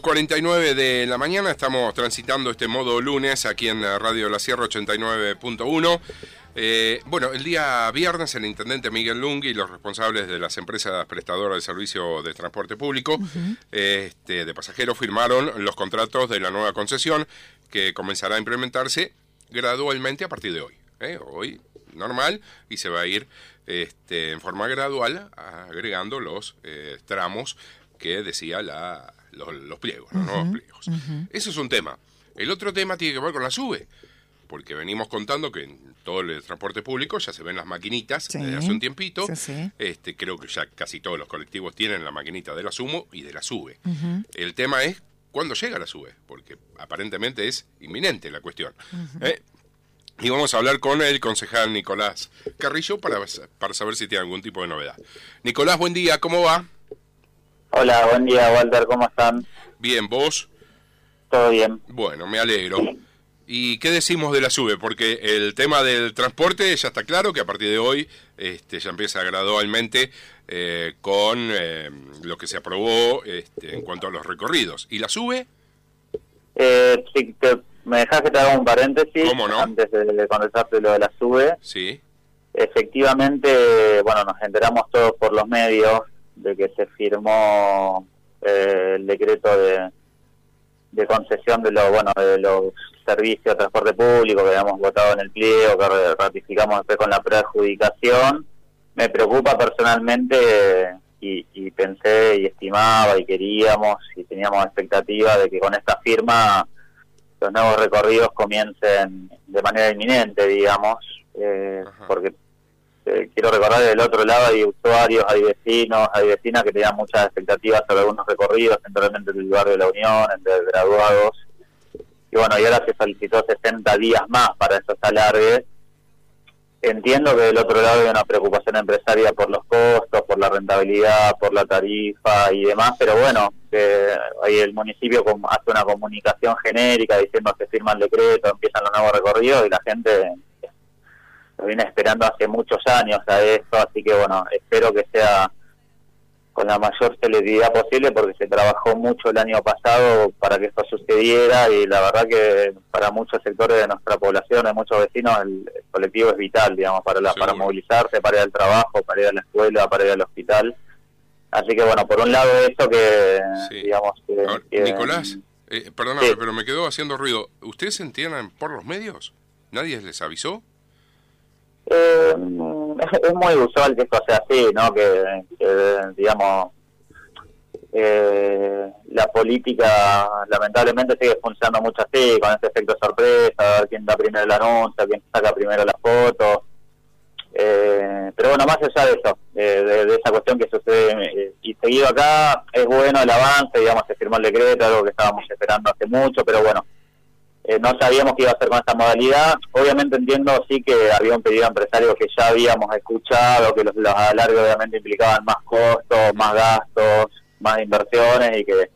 8.49 de la mañana, estamos transitando este modo lunes aquí en Radio La Sierra 89.1. Eh, bueno, el día viernes el intendente Miguel Lung y los responsables de las empresas prestadoras de servicio de transporte público este, de pasajeros firmaron los contratos de la nueva concesión que comenzará a implementarse gradualmente a partir de hoy. ¿eh? Hoy normal y se va a ir este, en forma gradual agregando los eh, tramos que decía la, los, pliegos, los nuevos pliegos. Eso es un tema. El otro tema tiene que ver con la SUBE, porque venimos contando que en todo el transporte público ya se ven las maquinitas desde hace un tiempito. Este, creo que ya casi todos los colectivos tienen la maquinita de la SUMO y de la SUBE. El tema es cuándo llega la SUBE, porque aparentemente es inminente la cuestión. ¿eh? Y vamos a hablar con el concejal Nicolás Carrillo para, para saber si tiene algún tipo de novedad. Nicolás, buen día, ¿cómo va? Hola, buen día, Walter, ¿cómo están? Bien, ¿vos? Todo bien. Bueno, me alegro. ¿Y qué decimos de la SUBE? Porque el tema del transporte ya está claro que a partir de hoy este, ya empieza gradualmente eh, con eh, lo que se aprobó este, en cuanto a los recorridos. ¿Y la SUBE? Eh, sí, me dejas que te haga un paréntesis antes de, de contestarte lo de la SUBE. Sí. Efectivamente, bueno, nos enteramos todos por los medios de que se firmó eh, el decreto de, de concesión de los bueno de los servicios de transporte público que habíamos votado en el pliego que ratificamos después con la preadjudicación. Me preocupa personalmente y, y, pensé y estimaba y queríamos y teníamos expectativa de que con esta firma los nuevos recorridos comiencen de manera inminente digamos eh, porque eh, quiero recordar del otro lado hay usuarios, hay vecinos, hay vecinas que tenían muchas expectativas sobre algunos recorridos, centralmente en el barrio de la Unión, entre graduados. Y bueno, y ahora se solicitó 60 días más para esos alargues. Entiendo que del otro lado hay una preocupación empresaria por los costos, por la rentabilidad, por la tarifa y demás, pero bueno, que ahí el municipio hace una comunicación genérica diciendo que firma el decreto, empiezan los nuevos recorridos y la gente lo viene esperando hace muchos años a esto, así que bueno, espero que sea con la mayor celeridad posible porque se trabajó mucho el año pasado para que esto sucediera y la verdad que para muchos sectores de nuestra población, de muchos vecinos, el, colectivo es vital, digamos, para, la, para movilizarse, para ir al trabajo, para ir a la escuela, para ir al hospital. Así que bueno, por un lado eso que, digamos, que, Nicolás, eh, perdóname, pero me quedó haciendo ruido. ¿Ustedes se entienden por los medios? ¿Nadie les avisó? Eh, es muy usual que esto sea así, ¿no? Que, digamos, eh, la política lamentablemente sigue funcionando mucho así, con ese efecto sorpresa, a ver quién da primero el anuncio, quién saca primero la foto. Eh, pero bueno, más allá de eso, de, esa cuestión que sucede eh, y seguido acá, es bueno el avance, digamos, se firmó el decreto, algo que estábamos esperando hace mucho, pero bueno, eh, no sabíamos qué iba a hacer con esta modalidad. Obviamente entiendo sí que había un pedido empresario que ya habíamos escuchado, que los, los alargos obviamente implicaban más costos, más gastos, más inversiones y que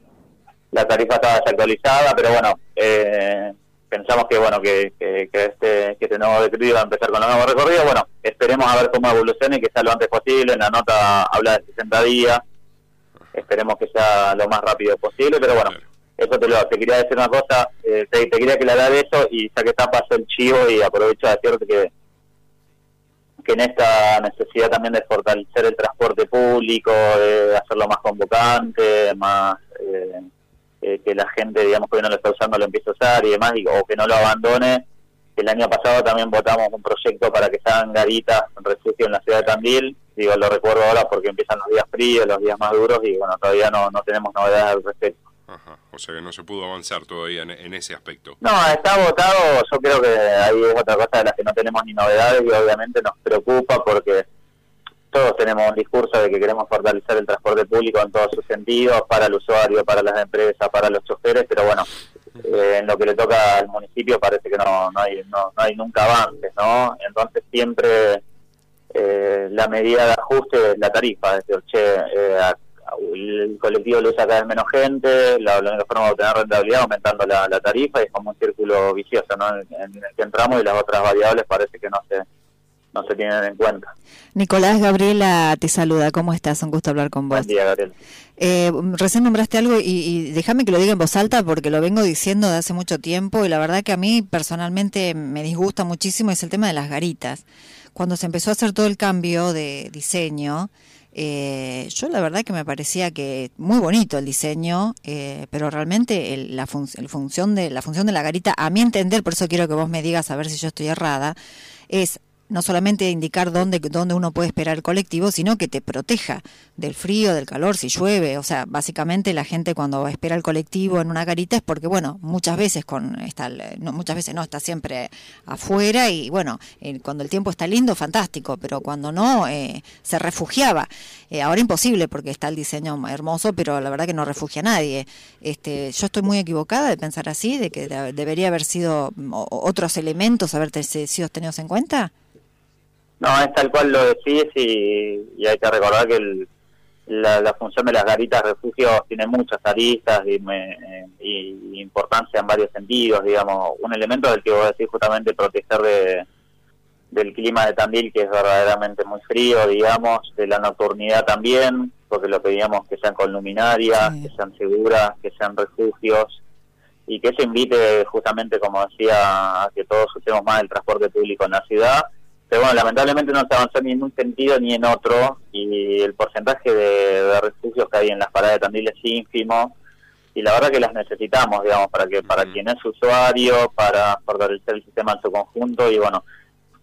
la tarifa estaba desactualizada, pero bueno, eh, pensamos que bueno que, que, este que este nuevo decreto iba a empezar con los nuevos recorridos. Bueno, esperemos a ver cómo evoluciona y que sea lo antes posible. En la nota habla de 60 días. Esperemos que sea lo más rápido posible, pero bueno eso te lo te quería decir una cosa, eh, te, quería aclarar eso y ya que está paso el chivo y aprovecho de decirte que que en esta necesidad también de fortalecer el transporte público, de hacerlo más convocante, más eh, eh, que la gente, digamos, que no lo está usando, lo empiece a usar y demás, o que no lo abandone. El año pasado también votamos un proyecto para que se garitas, en refugio en la ciudad de Tandil. Digo, lo recuerdo ahora porque empiezan los días fríos, los días más duros y bueno, todavía no, no tenemos novedades al respecto. Ajá. O sea que no se pudo avanzar todavía en, ese aspecto. No, está votado. Yo creo que ahí es otra cosa de las que no tenemos ni novedades y obviamente nos preocupa porque todos tenemos un discurso de que queremos fortalecer el transporte público en todos sus sentidos, para el usuario, para las empresas, para los choferes, pero bueno, eh, en lo que le toca al municipio parece que no, no, hay, no, hay nunca avances, ¿no? Entonces siempre eh, la medida de ajuste es la tarifa, es decir, che, eh, el colectivo lo usa cada vez menos gente, la, única forma de obtener rentabilidad aumentando la, tarifa y es como un círculo vicioso ¿no? en, el que entramos y las otras variables parece que no se no se tienen en cuenta. Nicolás Gabriela te saluda, ¿cómo estás? Un gusto hablar con vos. Buen día, Gabriela. Eh, recién nombraste algo y, y, déjame que lo diga en voz alta porque lo vengo diciendo de hace mucho tiempo y la verdad que a mí personalmente me disgusta muchísimo es el tema de las garitas. Cuando se empezó a hacer todo el cambio de diseño, eh, yo la verdad que me parecía que muy bonito el diseño, eh, pero realmente la, función de, la función de la garita, a mi entender, por eso quiero que vos me digas a ver si yo estoy errada, es no solamente indicar dónde, dónde uno puede esperar el colectivo, sino que te proteja del frío, del calor, si llueve. O sea, básicamente la gente cuando espera el colectivo en una garita es porque, bueno, muchas veces con está, no, muchas veces no, está siempre afuera y, bueno, eh, cuando el tiempo está lindo, fantástico, pero cuando no, eh, se refugiaba. Eh, ahora imposible porque está el diseño hermoso, pero la verdad que no refugia a nadie. Este, yo estoy muy equivocada de pensar así, de que debería haber sido otros elementos haber sido tenidos en cuenta. No, es tal cual lo decís y, hay que recordar que la, función de las garitas refugios tiene muchas aristas y, y, importancia en varios sentidos, digamos. Un elemento del que vos decís justamente proteger de, del clima de Tandil, que es verdaderamente muy frío, digamos, de la nocturnidad también, porque lo pedíamos que sean con luminarias, que sean seguras, que sean refugios y que eso invite justamente, como decía, a que todos usemos más el transporte público en la ciudad bueno, lamentablemente no se avanzó ni en un sentido ni en otro y el porcentaje de, refugios que hay en las paradas de Tandil es ínfimo y la verdad que las necesitamos, digamos, para que para quien es usuario, para fortalecer el sistema en su conjunto y bueno,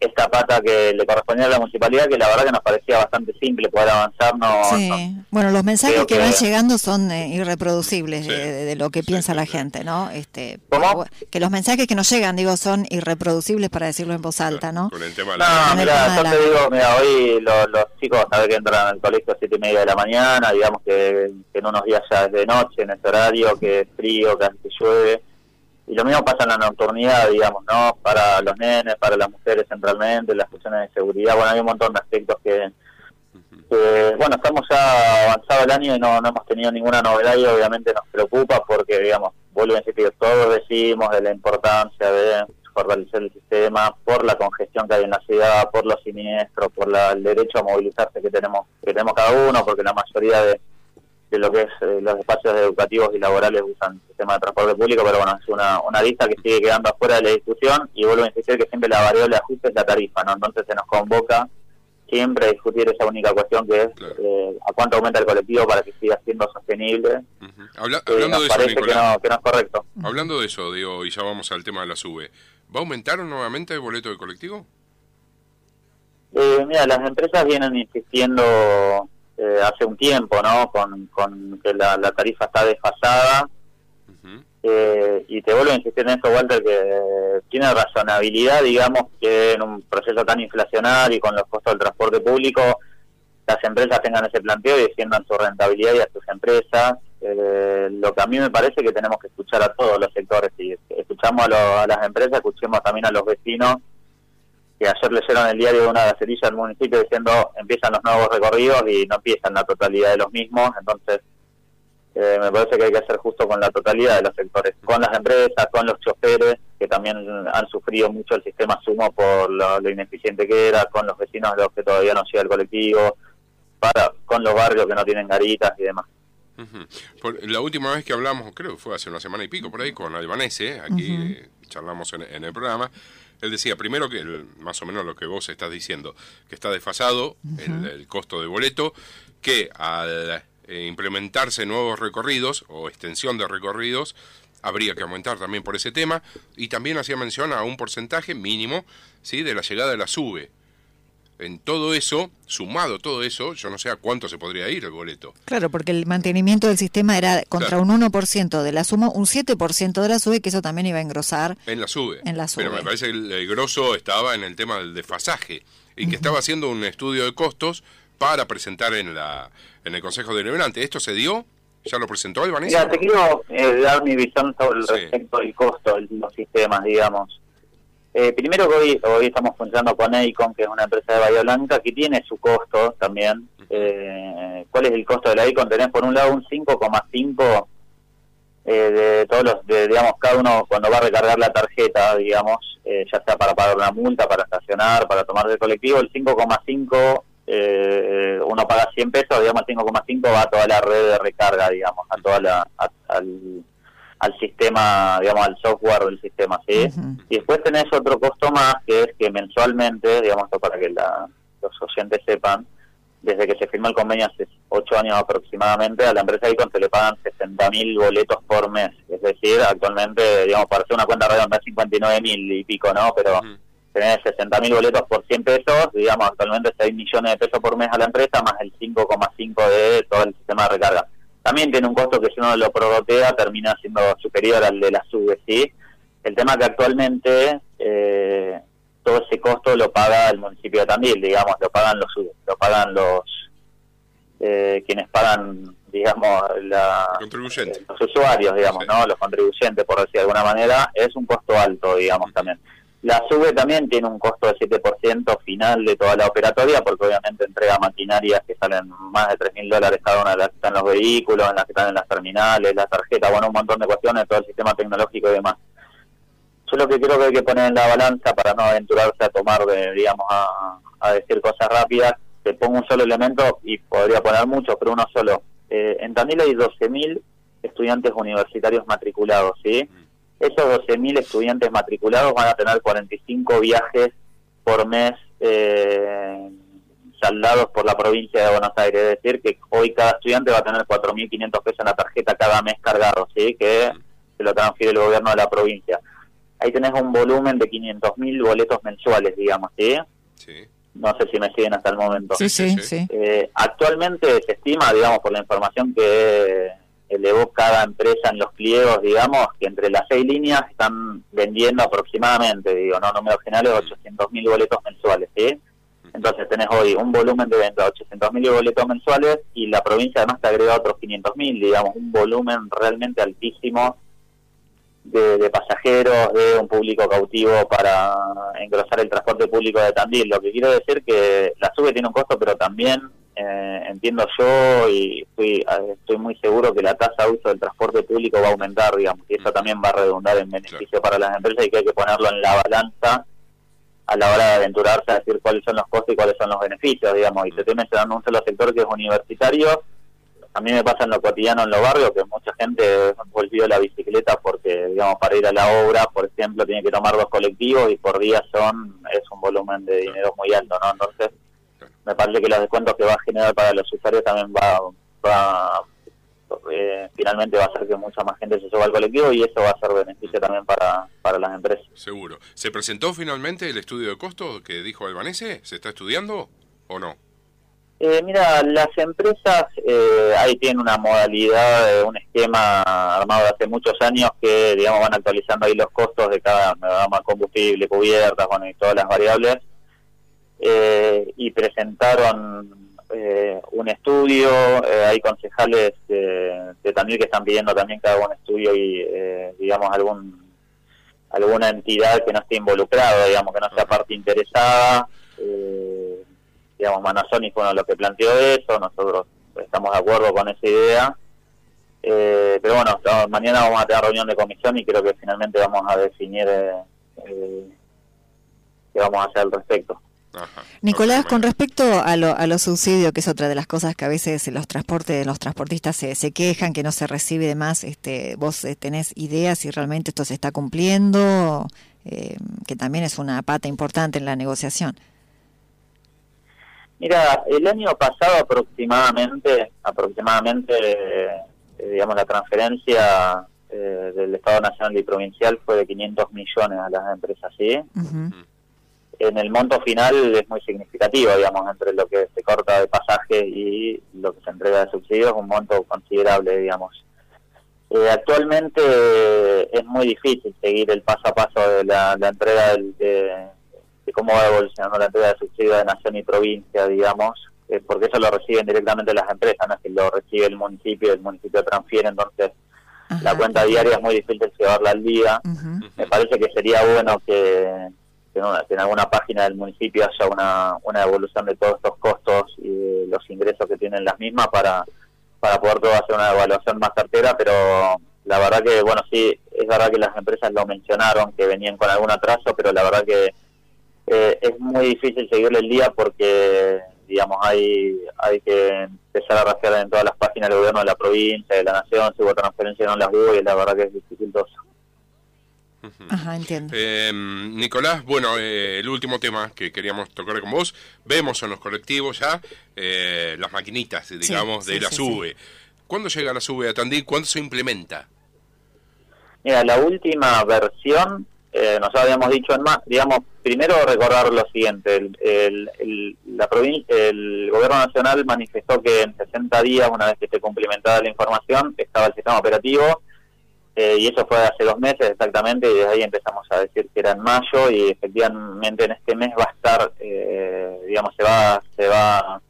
esta pata que le correspondía a la municipalidad, que la verdad que nos parecía bastante simple poder avanzar. No, sí. bueno, los mensajes que, van llegando son eh, irreproducibles de, lo que piensa la gente, ¿no? Este, ¿Cómo? Que los mensajes que nos llegan, digo, son irreproducibles para decirlo en voz alta, ¿no? Con el tema no, mira, yo te digo, mira, hoy los, chicos, saben que entran al colegio a siete y media de la mañana, digamos que, que en unos días ya es de noche, en este horario, que es frío, que llueve y lo mismo pasa en la nocturnidad, digamos, ¿no? Para los nenes, para las mujeres centralmente, las cuestiones de seguridad, bueno, hay un montón de aspectos que, bueno, estamos ya avanzado el año y no, no hemos tenido ninguna novedad y obviamente nos preocupa porque, digamos, vuelvo a insistir, todos decimos de la importancia de fortalecer el sistema por la congestión que hay en la ciudad, por los siniestros, por el derecho a movilizarse que tenemos, que tenemos cada uno, porque la mayoría de de lo que es eh, los espacios educativos y laborales usan el sistema de transporte público, pero bueno, es una, una lista que sigue quedando afuera de la discusión y vuelvo a insistir que siempre la variable de ajuste es la tarifa, ¿no? Entonces se nos convoca siempre a discutir esa única cuestión que es eh, a cuánto aumenta el colectivo para que siga siendo sostenible. hablando de eso, que no, que no, es correcto. Hablando de eso, digo, y ya vamos al tema de la SUBE, ¿va a aumentar nuevamente el boleto de colectivo? Eh, mira, las empresas vienen insistiendo eh, hace un tiempo, ¿no? Con, que la, tarifa está desfasada. Eh, y te vuelvo a insistir en eso, Walter, que tiene razonabilidad, digamos, que en un proceso tan inflacionario y con los costos del transporte público, las empresas tengan ese planteo y defiendan su rentabilidad y a sus empresas. Eh, lo que a mí me parece que tenemos que escuchar a todos los sectores. Si escuchamos a, a las empresas, escuchemos también a los vecinos que ayer leyeron el diario de una gacerilla del municipio diciendo empiezan los nuevos recorridos y no empiezan la totalidad de los mismos, entonces eh, me parece que hay que hacer justo con la totalidad de los sectores, con las empresas, con los choferes, que también han sufrido mucho el sistema sumo por lo, ineficiente que era, con los vecinos los que todavía no llega el colectivo, para con los barrios que no tienen garitas y demás. la última vez que hablamos, creo que fue hace una semana y pico por ahí, con Albanese, aquí charlamos en el programa, él decía primero que más o menos lo que vos estás diciendo, que está desfasado el, costo de boleto, que al eh, implementarse nuevos recorridos o extensión de recorridos, habría que aumentar también por ese tema, y también hacía mención a un porcentaje mínimo ¿sí? de la llegada de la SUBE, en todo eso, sumado todo eso, yo no sé a cuánto se podría ir el boleto. Claro, porque el mantenimiento del sistema era contra un 1% de la suma, un 7% de la SUBE, que eso también iba a engrosar. En la SUBE. En la SUBE. Pero me parece que el, grosso estaba en el tema del desfasaje y que estaba haciendo un estudio de costos para presentar en la en el Consejo Deliberante. ¿Esto se dio? ¿Ya lo presentó el Vanessa? te quiero eh, dar mi visión sobre el respecto del costo de los sistemas, digamos. Eh, primero que hoy, hoy estamos funcionando con Econ, que es una empresa de Bahía Blanca, que tiene su costo también. Eh, ¿Cuál es el costo de la Econ? Tenés por un lado un 5,5 eh, de todos los, de, digamos, cada uno cuando va a recargar la tarjeta, digamos, eh, ya sea para pagar una multa, para estacionar, para tomar del colectivo, el 5,5, eh, uno paga 100 pesos, digamos, el 5,5 va a toda la red de recarga, digamos, a toda la, al, al sistema, digamos, al software del sistema, ¿sí? Y después tenés otro costo más, que es que mensualmente, digamos, para que los oyentes sepan, desde que se firmó el convenio hace ocho años aproximadamente, a la empresa Icon se le pagan 60.000 boletos por mes. Es decir, actualmente, digamos, para hacer una cuenta redonda, 59.000 y pico, ¿no? Pero uh tenés 60.000 boletos por 100 pesos, digamos, actualmente 6 millones de pesos por mes a la empresa, más el 5,5 de todo el sistema de recarga. También tiene un costo que si uno lo prorrotea termina siendo superior al de la SUBE, ¿sí? El tema que actualmente eh, todo ese costo lo paga el municipio de Tandil, digamos, lo pagan los lo pagan los eh, quienes pagan, digamos, la, eh, los usuarios, digamos, ¿no? Los contribuyentes, por decir de alguna manera, es un costo alto, digamos, también. La SUBE también tiene un costo de 7% final de toda la operatoria, porque obviamente entrega maquinarias que salen más de 3 mil dólares cada una de las que están en los vehículos, en las que están en las terminales, las tarjetas, bueno, un montón de cuestiones, todo el sistema tecnológico y demás. Yo lo que creo que hay que poner en la balanza para no aventurarse a tomar, digamos, a, decir cosas rápidas, te pongo un solo elemento y podría poner muchos, pero uno solo. Eh, en Tandil hay 12.000 estudiantes universitarios matriculados, ¿sí? Esos 12.000 estudiantes matriculados van a tener 45 viajes por mes eh, saldados por la provincia de Buenos Aires. Es decir, que hoy cada estudiante va a tener 4.500 pesos en la tarjeta cada mes cargado, ¿sí? Que se lo transfiere el gobierno de la provincia ahí tenés un volumen de 500.000 boletos mensuales, digamos, ¿sí? Sí. No sé si me siguen hasta el momento. Sí, sí, sí. Eh, actualmente se estima, digamos, por la información que elevó cada empresa en los pliegos, digamos, que entre las seis líneas están vendiendo aproximadamente, digo, no números generales, 800.000 boletos mensuales, ¿sí? Entonces tenés hoy un volumen de venta de 800.000 boletos mensuales y la provincia además te agrega otros 500.000, digamos, un volumen realmente altísimo de, pasajeros, de un público cautivo para engrosar el transporte público de Tandil. Lo que quiero decir que la SUBE tiene un costo, pero también eh, entiendo yo y estoy, estoy muy seguro que la tasa de uso del transporte público va a aumentar, digamos, y eso también va a redundar en beneficio para las empresas y que hay que ponerlo en la balanza a la hora de aventurarse a decir cuáles son los costos y cuáles son los beneficios, digamos, y te estoy mencionando un solo sector que es universitario, a mí me pasa en lo cotidiano en los barrios que mucha gente volvió la bicicleta porque, digamos, para ir a la obra, por ejemplo, tiene que tomar dos colectivos y por día son es un volumen de dinero muy alto, ¿no? Entonces, me parece que los descuentos que va a generar para los usuarios también va, va eh, finalmente va a hacer que mucha más gente se suba al colectivo y eso va a ser beneficio también para, para las empresas. Seguro. ¿Se presentó finalmente el estudio de costos que dijo Albanese? ¿Se está estudiando o no? Eh, mira, las empresas eh, ahí tienen una modalidad, un esquema armado de hace muchos años que, digamos, van actualizando ahí los costos de cada combustible, cubiertas, bueno, y todas las variables. Eh, y presentaron eh, un estudio, hay concejales de también que están pidiendo también que haga un estudio y, digamos, algún alguna entidad que no esté involucrada, digamos, que no sea parte interesada. Eh, digamos, Manasoni fue uno de los que planteó eso, nosotros estamos de acuerdo con esa idea. Eh, pero bueno, mañana vamos a tener reunión de comisión y creo que finalmente vamos a definir eh, eh, qué vamos a hacer al respecto. Nicolás, con respecto a, lo, a los subsidios, que es otra de las cosas que a veces los transportes, los transportistas se, se quejan, que no se recibe de más, este, ¿vos tenés ideas si realmente esto se está cumpliendo? que también es una pata importante en la negociación. Mira, el año pasado aproximadamente, aproximadamente, eh, digamos, la transferencia eh, del Estado Nacional y Provincial fue de 500 millones a las empresas, ¿sí? En el monto final es muy significativo, digamos, entre lo que se corta de pasaje y lo que se entrega de subsidios, un monto considerable, digamos. Eh, actualmente es muy difícil seguir el paso a paso de la, entrega del, de, cómo va evolucionando la entrega de subsidios de nación y provincia, digamos, eh, porque eso lo reciben directamente las empresas, no es que lo recibe el municipio, el municipio transfiere, entonces la cuenta diaria es muy difícil llevarla al día. Me parece que sería bueno que, en alguna página del municipio haya una, una evolución de todos estos costos y los ingresos que tienen las mismas para, para poder todo hacer una evaluación más certera, pero la verdad que, bueno, sí, es verdad que las empresas lo mencionaron, que venían con algún atraso, pero la verdad que eh, es muy difícil seguirle el día porque, digamos, hay, hay que empezar a rastrear en todas las páginas del gobierno de la provincia, de la nación, si hubo transferencia no las hubo, y la verdad que es dificultoso. Ajá, entiendo. Eh, Nicolás, bueno, eh, el último tema que queríamos tocar con vos, vemos en los colectivos ya eh, las maquinitas, digamos, de la SUBE. ¿Cuándo llega la SUBE a Tandil? ¿Cuándo se implementa? Mira, la última versión, eh, nos habíamos dicho en más, digamos, primero recordar lo siguiente, el, el, la el gobierno nacional manifestó que en 60 días, una vez que esté cumplimentada la información, estaba el sistema operativo, eh, y eso fue hace dos meses exactamente, y desde ahí empezamos a decir que era en mayo, y efectivamente en este mes va a estar, eh, digamos, se va, se va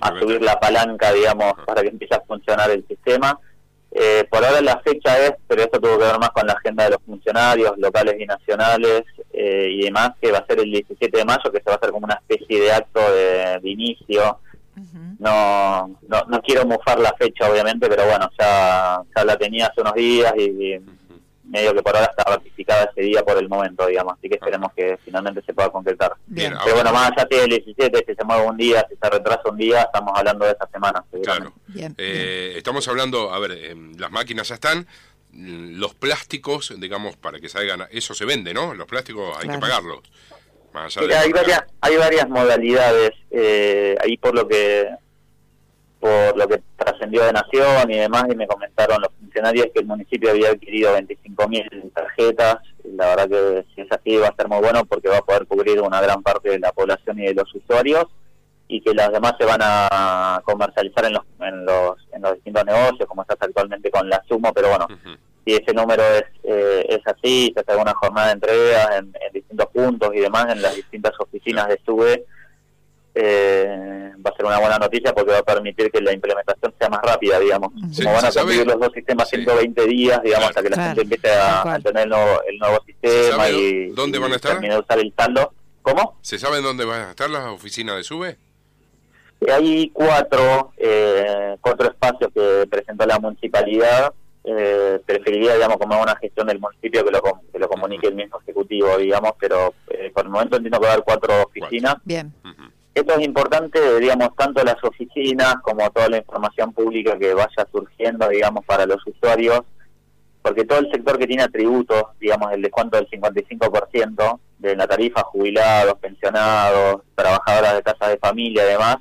a subir la palanca, digamos, para que empiece a funcionar el sistema. Eh, por ahora la fecha es, pero esto tuvo que ver más con la agenda de los funcionarios locales y nacionales eh, y demás, que va a ser el 17 de mayo, que se va a hacer como una especie de acto de, inicio. No, no, no quiero mufar la fecha, obviamente, pero bueno, ya, ya la tenía hace unos días y, medio que por ahora está ratificada ese día por el momento, digamos, así que esperemos que finalmente se pueda concretar. Bien, Pero bueno, más allá del 17, si se mueve un día, si se retrasa un día, estamos hablando de esa semana. Claro. Eh, estamos hablando, a ver, eh, las máquinas ya están, los plásticos, digamos, para que salgan, eso se vende, ¿no? Los plásticos hay que pagarlos. Hay, varias, hay varias modalidades, eh, ahí por lo que por lo que trascendió de Nación y demás, y me comentaron los funcionarios que el municipio había adquirido 25.000 tarjetas. La verdad que si es así va a ser muy bueno porque va a poder cubrir una gran parte de la población y de los usuarios y que las demás se van a comercializar en los, en los, en los distintos negocios, como estás actualmente con la Sumo, pero bueno, si ese número es, eh, es así, se hace una jornada de entrega en, en, distintos puntos y demás, en las distintas oficinas de SUBE, eh, va a ser una buena noticia porque va a permitir que la implementación sea más rápida, digamos. Como van a cumplir los dos sistemas 120 días, digamos, hasta que la gente empiece a, tener el nuevo, sistema y, dónde van a estar? usar el saldo. ¿Cómo? ¿Se sabe dónde van a estar las oficinas de SUBE? Hay cuatro, eh, cuatro espacios que presentó la municipalidad. Eh, preferiría, digamos, como una gestión del municipio que lo, que lo comunique el mismo ejecutivo, digamos, pero eh, por el momento entiendo que va a haber cuatro oficinas. Bien. Esto es importante, digamos, tanto las oficinas como toda la información pública que vaya surgiendo, digamos, para los usuarios, porque todo el sector que tiene atributos, digamos, el descuento del 55% de la tarifa, jubilados, pensionados, trabajadoras de casas de familia, además,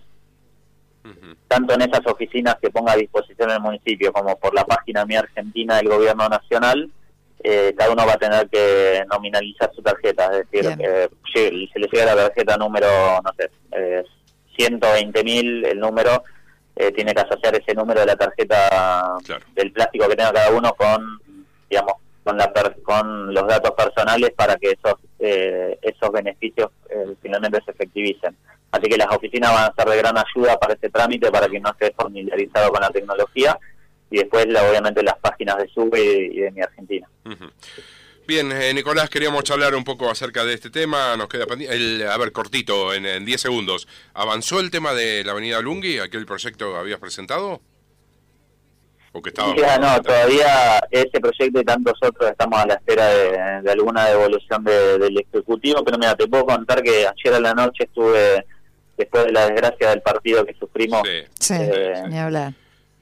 tanto en esas oficinas que ponga a disposición el municipio como por la página Mi Argentina del Gobierno Nacional, eh, cada uno va a tener que nominalizar su tarjeta, es decir, eh, se le llega la tarjeta número, no sé, eh, 120 mil el número, eh, tiene que asociar ese número de la tarjeta del plástico que tenga cada uno con, digamos, con, la con los datos personales para que esos esos beneficios finalmente se efectivicen. Así que las oficinas van a ser de gran ayuda para este trámite, para que no esté familiarizado con la tecnología y después obviamente las páginas de SUBE y de, Mi Argentina. Bien, eh, Nicolás, queríamos charlar un poco acerca de este tema. Nos queda el, a ver, cortito, en 10 segundos. ¿Avanzó el tema de la Avenida Lungui, aquel proyecto que habías presentado? ¿O que estaba no, todavía ese proyecto y tantos otros estamos a la espera de, alguna devolución del Ejecutivo. Pero mira, te puedo contar que ayer a la noche estuve, después de la desgracia del partido que sufrimos. Sí, eh, ni hablar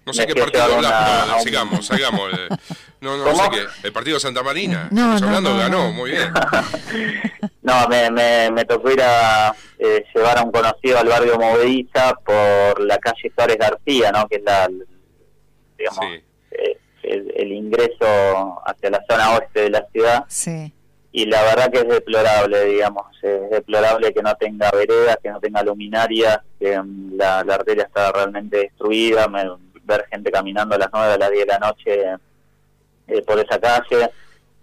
no sé qué partido hablas, sigamos, sigamos. Eh. No, no, sé qué. El partido de Santa Marina. No, hablando, ganó, muy bien. no, me, me, me, tocó ir a eh, llevar a un conocido al barrio Movediza por la calle Suárez García, ¿no? Que es la, digamos, eh, el, ingreso hacia la zona oeste de la ciudad. Sí. Y la verdad que es deplorable, digamos, es deplorable que no tenga veredas, que no tenga luminarias, que mm, la, la arteria está realmente destruida. Me, ver gente caminando a las 9 a las 10 de la noche eh, por esa calle.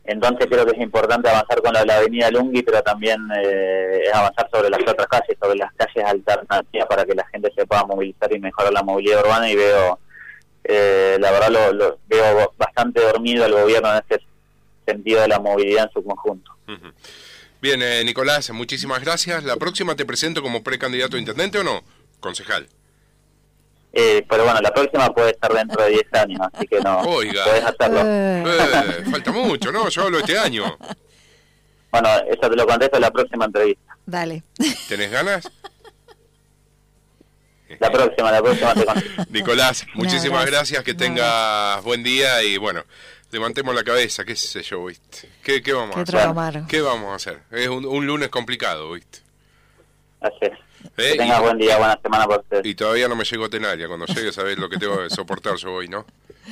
Entonces creo que es importante avanzar con la, avenida Lungui, pero también eh, avanzar sobre las otras calles, sobre las calles alternativas para que la gente se pueda movilizar y mejorar la movilidad urbana y veo, eh, la verdad lo, veo bastante dormido el gobierno en este sentido de la movilidad en su conjunto. Bien, Nicolás, muchísimas gracias. La próxima te presento como precandidato a intendente o no, concejal. Eh, pero bueno, la próxima puede estar dentro de 10 años, así que no Oiga. puedes hacerlo. Eh, Eh, falta mucho, ¿no? Yo hablo este año. Bueno, eso te lo contesto en la próxima entrevista. dale. ¿Tenés ganas? La próxima, la próxima te contesto. Nicolás, muchísimas gracias. gracias, que tengas buen día y bueno, levantemos la cabeza, qué sé yo, ¿viste? ¿Qué, qué vamos Qué a hacer? ¿Qué vamos a hacer? Es un, un lunes complicado, ¿viste? Así es. ¿Eh? Que tengas Y- buen día, buena semana para ustedes. Y todavía no me llegó Tenalia. Cuando llegue, sabés lo que tengo que soportar yo hoy, ¿no?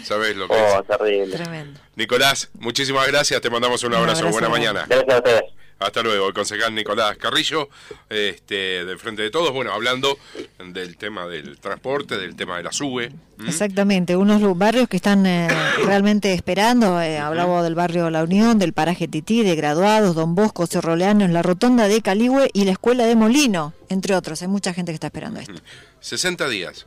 Sabés lo que es. Oh, terrible. Tremendo. Nicolás, muchísimas gracias. Te mandamos un Un abrazo. abrazo Buena mañana. Gracias a ustedes. Hasta luego. El concejal Nicolás Carrillo, este, del Frente de Todos. Bueno, hablando del tema del transporte, del tema de la SUBE. Exactamente, unos barrios que están eh, realmente esperando, eh, hablaba del barrio La Unión, del paraje Tití, de Graduados, Don Bosco, Cerro Leanos, la Rotonda de Caligüe y la Escuela de Molino, entre otros. Hay mucha gente que está esperando esto. 60 días.